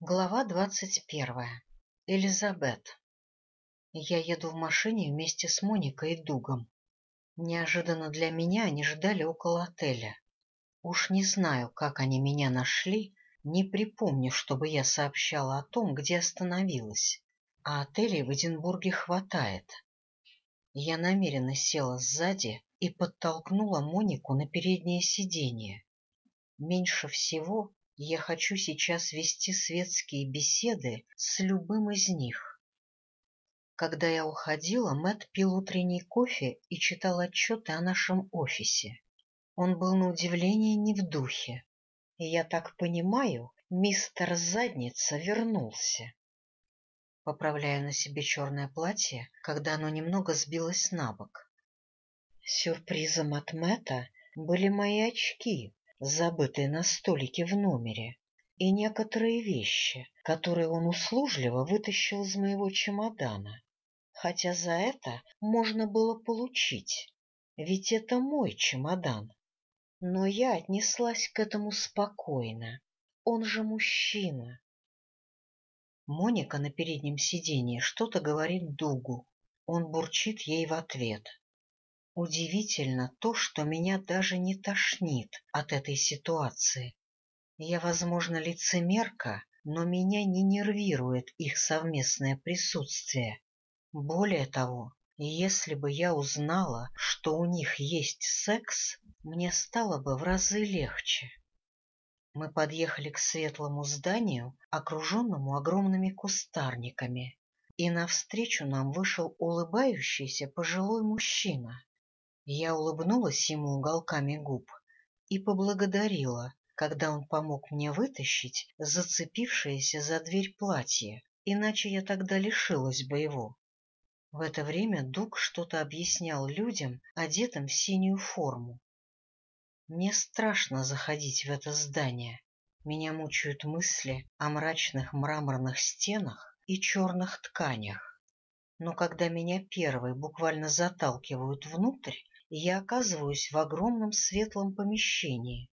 Глава двадцать первая. Элизабет. Я еду в машине вместе с Моникой и Дугом. Неожиданно для меня они ждали около отеля. Уж не знаю, как они меня нашли, не припомню, чтобы я сообщала о том, где остановилась. А отелей в Эдинбурге хватает. Я намеренно села сзади и подтолкнула Монику на переднее сиденье. Меньше всего я хочу сейчас вести светские беседы с любым из них. Когда я уходила, Мэт пил утренний кофе и читал отчеты о нашем офисе. Он был на удивление не в духе. Я так понимаю, мистер Задница вернулся. Поправляю на себе черное платье, когда оно немного сбилось на бок. Сюрпризом от Мэтта были мои очки, забытые на столике в номере, и некоторые вещи, которые он услужливо вытащил из моего чемодана. Хотя за это можно было получить, ведь это мой чемодан. Но я отнеслась к этому спокойно. Он же мужчина. Моника на переднем сиденье что-то говорит Дугу. Он бурчит ей в ответ. Удивительно то, что меня даже не тошнит от этой ситуации. Я, возможно, лицемерка, но меня не нервирует их совместное присутствие. Более того, если бы я узнала, что у них есть секс, мне стало бы в разы легче. Мы подъехали к светлому зданию, окруженному огромными кустарниками, и навстречу нам вышел улыбающийся пожилой мужчина. Я улыбнулась ему уголками губ и поблагодарила, когда он помог мне вытащить зацепившееся за дверь платье, иначе я тогда лишилась бы его. В это время Дуг что-то объяснял людям, одетым в синюю форму. Мне страшно заходить в это здание. Меня мучают мысли о мрачных мраморных стенах и черных тканях. Но когда меня первые буквально заталкивают внутрь, я оказываюсь в огромном светлом помещении.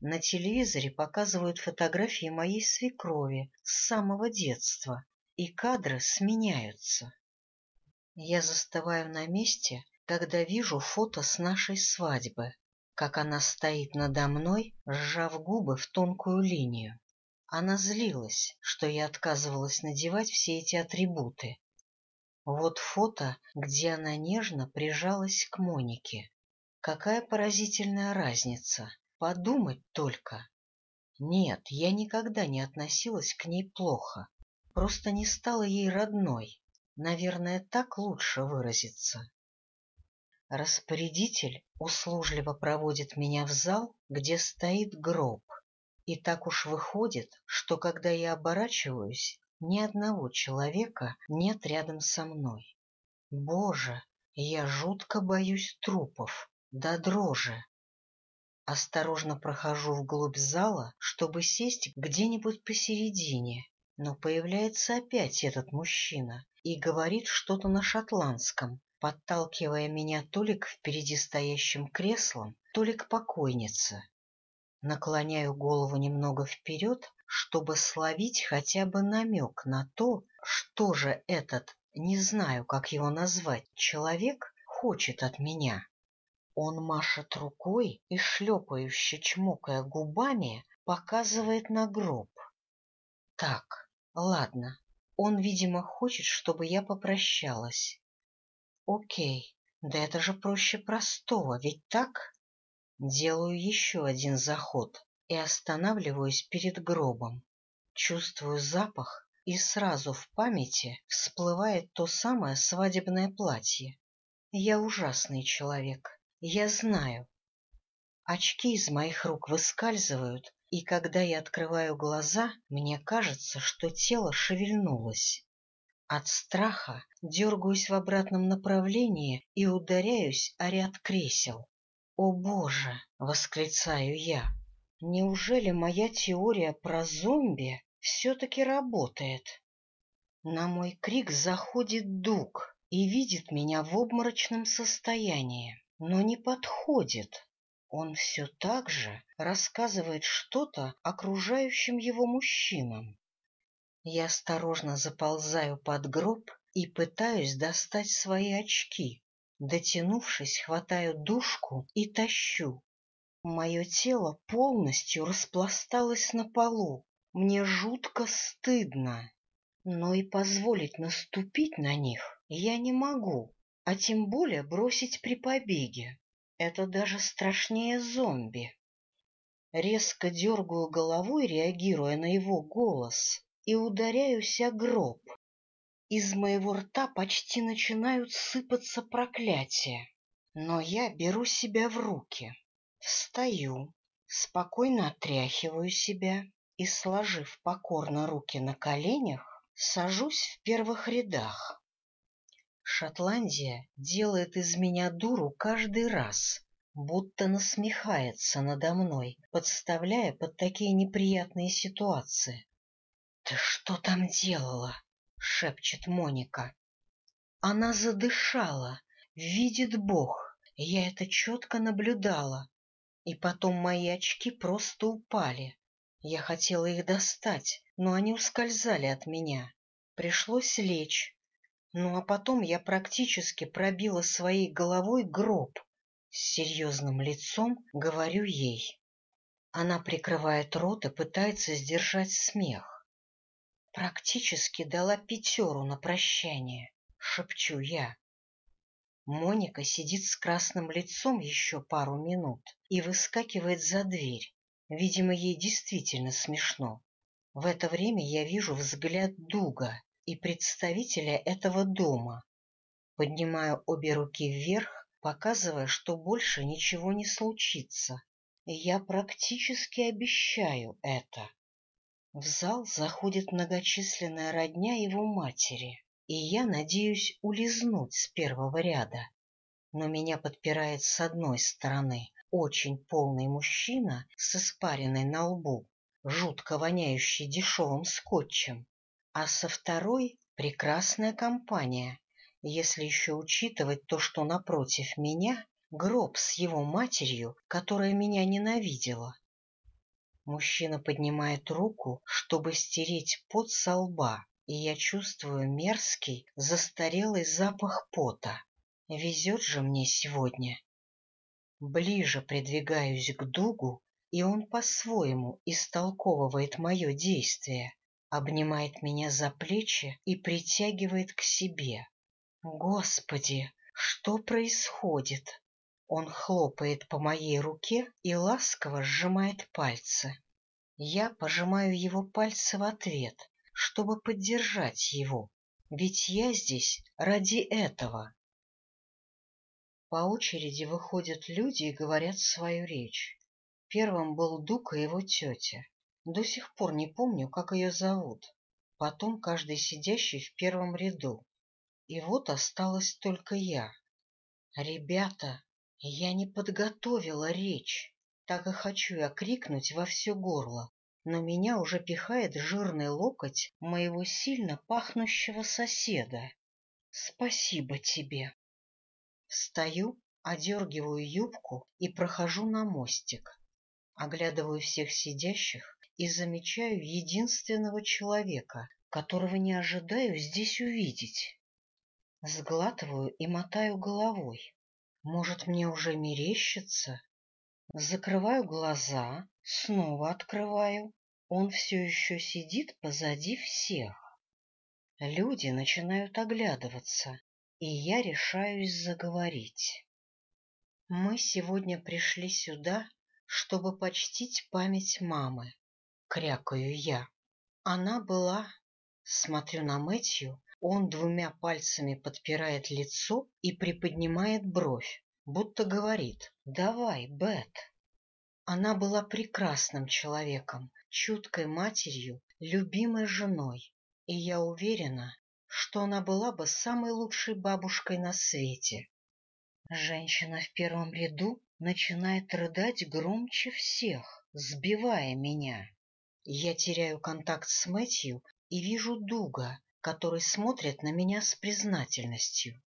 На телевизоре показывают фотографии моей свекрови с самого детства, и кадры сменяются. Я застываю на месте, когда вижу фото с нашей свадьбы, как она стоит надо мной, сжав губы в тонкую линию. Она злилась, что я отказывалась надевать все эти атрибуты, вот фото, где она нежно прижалась к Монике. Какая поразительная разница. Подумать только. Нет, я никогда не относилась к ней плохо. Просто не стала ей родной. Наверное, так лучше выразиться. Распорядитель услужливо проводит меня в зал, где стоит гроб. И так уж выходит, что когда я оборачиваюсь, ни одного человека нет рядом со мной. Боже, я жутко боюсь трупов, до дрожи. Осторожно прохожу вглубь зала, чтобы сесть где-нибудь посередине, но появляется опять этот мужчина и говорит что-то на шотландском, подталкивая меня то ли к впереди стоящим креслам, то ли к покойнице. Наклоняю голову немного вперед, чтобы словить хотя бы намек на то, что же этот, не знаю, как его назвать, человек хочет от меня. Он машет рукой и, шлепающе чмокая губами, показывает на гроб. Так, ладно, он, видимо, хочет, чтобы я попрощалась. Окей, да это же проще простого, ведь так? Делаю еще один заход и останавливаюсь перед гробом. Чувствую запах, и сразу в памяти всплывает то самое свадебное платье. Я ужасный человек, я знаю. Очки из моих рук выскальзывают, и когда я открываю глаза, мне кажется, что тело шевельнулось. От страха дергаюсь в обратном направлении и ударяюсь о ряд кресел. «О, Боже!» — восклицаю я. Неужели моя теория про зомби все-таки работает? На мой крик заходит Дуг и видит меня в обморочном состоянии, но не подходит. Он все так же рассказывает что-то окружающим его мужчинам. Я осторожно заползаю под гроб и пытаюсь достать свои очки. Дотянувшись, хватаю душку и тащу. Мое тело полностью распласталось на полу. Мне жутко стыдно. Но и позволить наступить на них я не могу, а тем более бросить при побеге. Это даже страшнее зомби. Резко дергаю головой, реагируя на его голос и ударяюсь о гроб. Из моего рта почти начинают сыпаться проклятия, но я беру себя в руки. Встаю, спокойно отряхиваю себя и, сложив покорно руки на коленях, сажусь в первых рядах. Шотландия делает из меня дуру каждый раз, будто насмехается надо мной, подставляя под такие неприятные ситуации. — Ты что там делала? — шепчет Моника. Она задышала, видит Бог, я это четко наблюдала. И потом мои очки просто упали. Я хотела их достать, но они ускользали от меня. Пришлось лечь. Ну а потом я практически пробила своей головой гроб. С серьезным лицом говорю ей. Она прикрывает рот и пытается сдержать смех. Практически дала пятеру на прощание, шепчу я. Моника сидит с красным лицом еще пару минут и выскакивает за дверь. Видимо, ей действительно смешно. В это время я вижу взгляд Дуга и представителя этого дома. Поднимаю обе руки вверх, показывая, что больше ничего не случится. Я практически обещаю это. В зал заходит многочисленная родня его матери, и я надеюсь улизнуть с первого ряда. Но меня подпирает с одной стороны очень полный мужчина с испаренной на лбу, жутко воняющий дешевым скотчем, а со второй — прекрасная компания, если еще учитывать то, что напротив меня гроб с его матерью, которая меня ненавидела. Мужчина поднимает руку, чтобы стереть пот со лба, и я чувствую мерзкий, застарелый запах пота. Везет же мне сегодня. Ближе придвигаюсь к дугу, и он по-своему истолковывает мое действие, обнимает меня за плечи и притягивает к себе. Господи, что происходит? Он хлопает по моей руке и ласково сжимает пальцы. Я пожимаю его пальцы в ответ, чтобы поддержать его, ведь я здесь ради этого. По очереди выходят люди и говорят свою речь. Первым был Дук и его тетя. До сих пор не помню, как ее зовут. Потом каждый сидящий в первом ряду. И вот осталась только я. Ребята, я не подготовила речь, так и хочу я крикнуть во все горло, но меня уже пихает жирный локоть моего сильно пахнущего соседа. Спасибо тебе. Встаю, одергиваю юбку и прохожу на мостик. Оглядываю всех сидящих и замечаю единственного человека, которого не ожидаю здесь увидеть. Сглатываю и мотаю головой. Может, мне уже мерещится? Закрываю глаза, снова открываю. Он все еще сидит позади всех. Люди начинают оглядываться, и я решаюсь заговорить. Мы сегодня пришли сюда, чтобы почтить память мамы. Крякаю я. Она была... Смотрю на Мэтью, он двумя пальцами подпирает лицо и приподнимает бровь, будто говорит «Давай, Бет». Она была прекрасным человеком, чуткой матерью, любимой женой, и я уверена, что она была бы самой лучшей бабушкой на свете. Женщина в первом ряду начинает рыдать громче всех, сбивая меня. Я теряю контакт с Мэтью и вижу Дуга, который смотрит на меня с признательностью.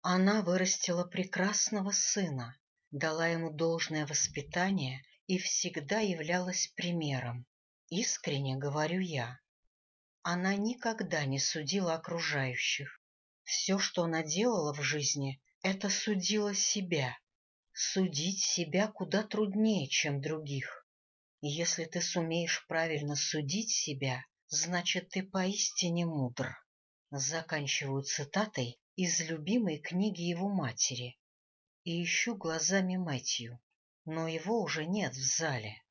Она вырастила прекрасного сына, дала ему должное воспитание и всегда являлась примером. Искренне говорю я. Она никогда не судила окружающих. Все, что она делала в жизни, это судила себя. Судить себя куда труднее, чем других. Если ты сумеешь правильно судить себя, значит, ты поистине мудр. Заканчиваю цитатой из любимой книги его матери. И ищу глазами Мэтью, но его уже нет в зале.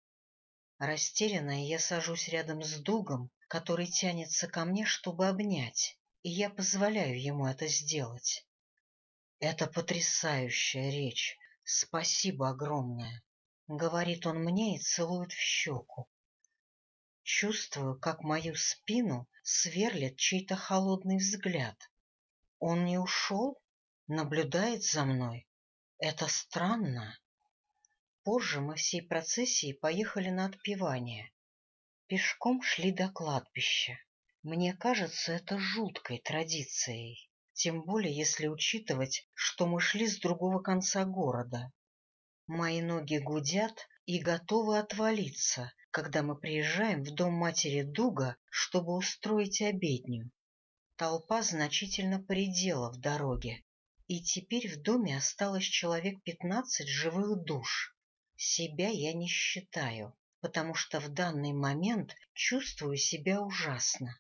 Растерянная я сажусь рядом с Дугом, который тянется ко мне, чтобы обнять, и я позволяю ему это сделать. Это потрясающая речь. Спасибо огромное. Говорит он мне и целует в щеку. Чувствую, как мою спину сверлит чей-то холодный взгляд. Он не ушел? Наблюдает за мной? Это странно. Позже мы всей процессией поехали на отпевание. Пешком шли до кладбища. Мне кажется, это жуткой традицией, тем более если учитывать, что мы шли с другого конца города. Мои ноги гудят и готовы отвалиться, когда мы приезжаем в дом матери Дуга, чтобы устроить обедню. Толпа значительно поредела в дороге, и теперь в доме осталось человек пятнадцать живых душ. Себя я не считаю, потому что в данный момент чувствую себя ужасно.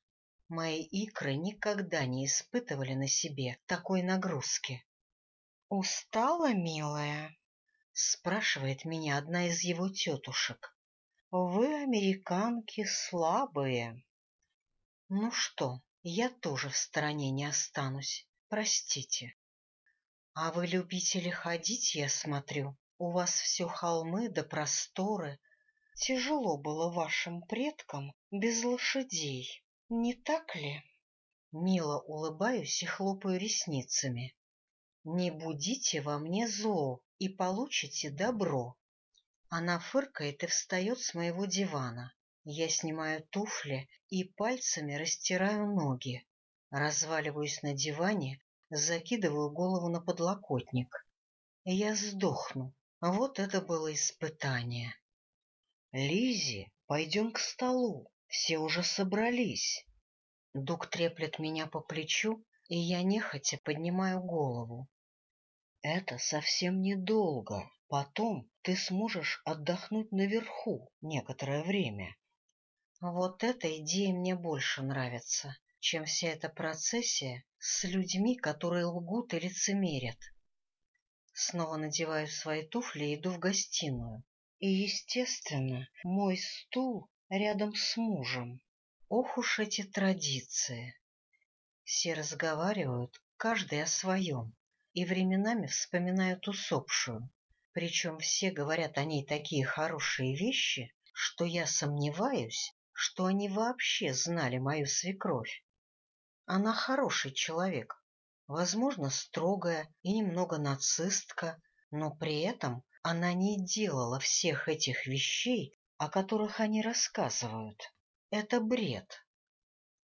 Мои икры никогда не испытывали на себе такой нагрузки. «Устала, милая?» — спрашивает меня одна из его тетушек. «Вы, американки, слабые». «Ну что, я тоже в стороне не останусь, простите». «А вы любители ходить, я смотрю? У вас все холмы да просторы. Тяжело было вашим предкам без лошадей, не так ли?» Мило улыбаюсь и хлопаю ресницами. «Не будите во мне зло, и получите добро. Она фыркает и встает с моего дивана. Я снимаю туфли и пальцами растираю ноги. Разваливаюсь на диване, закидываю голову на подлокотник. Я сдохну. Вот это было испытание. Лизи, пойдем к столу. Все уже собрались. Дуг треплет меня по плечу, и я нехотя поднимаю голову. Это совсем недолго. Потом ты сможешь отдохнуть наверху некоторое время. Вот эта идея мне больше нравится, чем вся эта процессия с людьми, которые лгут и лицемерят. Снова надеваю свои туфли и иду в гостиную. И, естественно, мой стул рядом с мужем. Ох уж эти традиции! Все разговаривают, каждый о своем и временами вспоминают усопшую. Причем все говорят о ней такие хорошие вещи, что я сомневаюсь, что они вообще знали мою свекровь. Она хороший человек, возможно, строгая и немного нацистка, но при этом она не делала всех этих вещей, о которых они рассказывают. Это бред.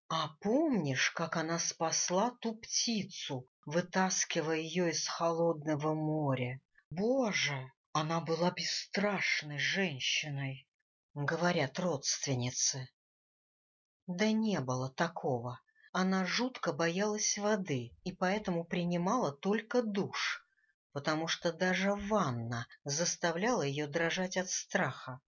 А помнишь, как она спасла ту птицу, вытаскивая ее из холодного моря? Боже, она была бесстрашной женщиной, говорят родственницы. Да не было такого. Она жутко боялась воды и поэтому принимала только душ, потому что даже ванна заставляла ее дрожать от страха.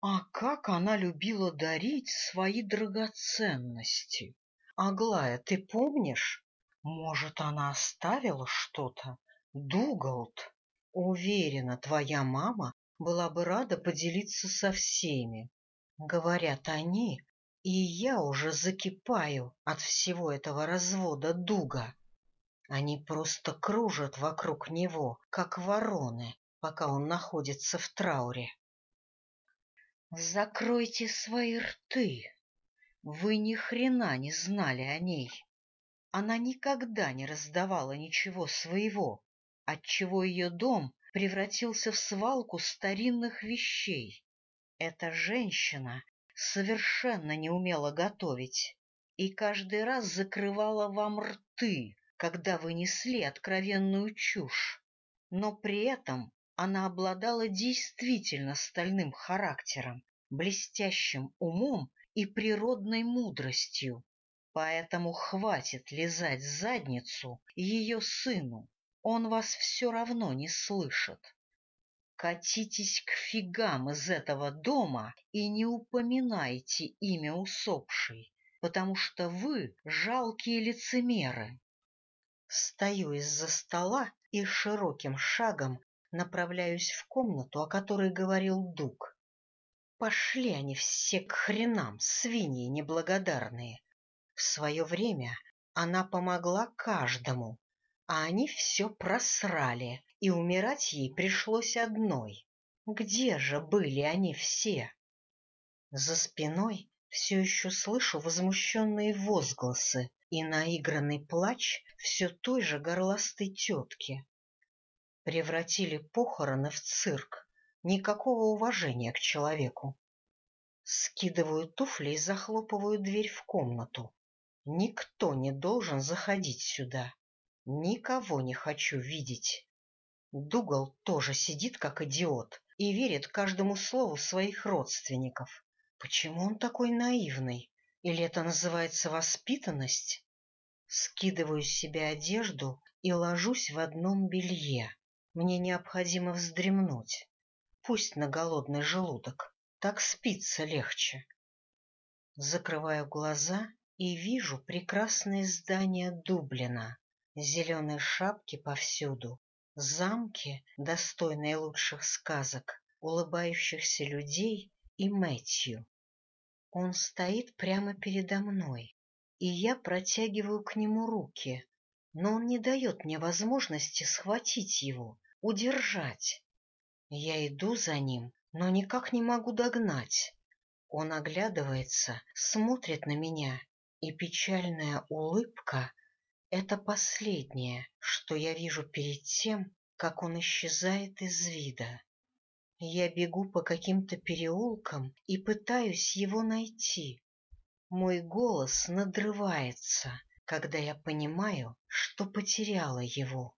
А как она любила дарить свои драгоценности! Аглая, ты помнишь? Может, она оставила что-то? Дугалд? Уверена, твоя мама была бы рада поделиться со всеми. Говорят они, и я уже закипаю от всего этого развода дуга. Они просто кружат вокруг него, как вороны, пока он находится в трауре. Закройте свои рты. Вы ни хрена не знали о ней. Она никогда не раздавала ничего своего, отчего ее дом превратился в свалку старинных вещей. Эта женщина совершенно не умела готовить и каждый раз закрывала вам рты, когда вы несли откровенную чушь. Но при этом она обладала действительно стальным характером, блестящим умом и природной мудростью, поэтому хватит лизать задницу ее сыну, он вас все равно не слышит. Катитесь к фигам из этого дома и не упоминайте имя усопшей, потому что вы жалкие лицемеры. Стою из-за стола и широким шагом направляюсь в комнату, о которой говорил Дуг. Пошли они все к хренам, свиньи неблагодарные. В свое время она помогла каждому, а они все просрали, и умирать ей пришлось одной. Где же были они все? За спиной все еще слышу возмущенные возгласы и наигранный плач все той же горластой тетки. Превратили похороны в цирк, никакого уважения к человеку. Скидываю туфли и захлопываю дверь в комнату. Никто не должен заходить сюда. Никого не хочу видеть. Дугал тоже сидит как идиот и верит каждому слову своих родственников. Почему он такой наивный? Или это называется воспитанность? Скидываю с себя одежду и ложусь в одном белье. Мне необходимо вздремнуть. Пусть на голодный желудок. Так спится легче. Закрываю глаза и вижу прекрасные здания Дублина. Зеленые шапки повсюду, замки, достойные лучших сказок, улыбающихся людей и Мэтью. Он стоит прямо передо мной, и я протягиваю к нему руки, но он не дает мне возможности схватить его, удержать. Я иду за ним, но никак не могу догнать. Он оглядывается, смотрит на меня, и печальная улыбка — это последнее, что я вижу перед тем, как он исчезает из вида. Я бегу по каким-то переулкам и пытаюсь его найти, мой голос надрывается, когда я понимаю, что потеряла его.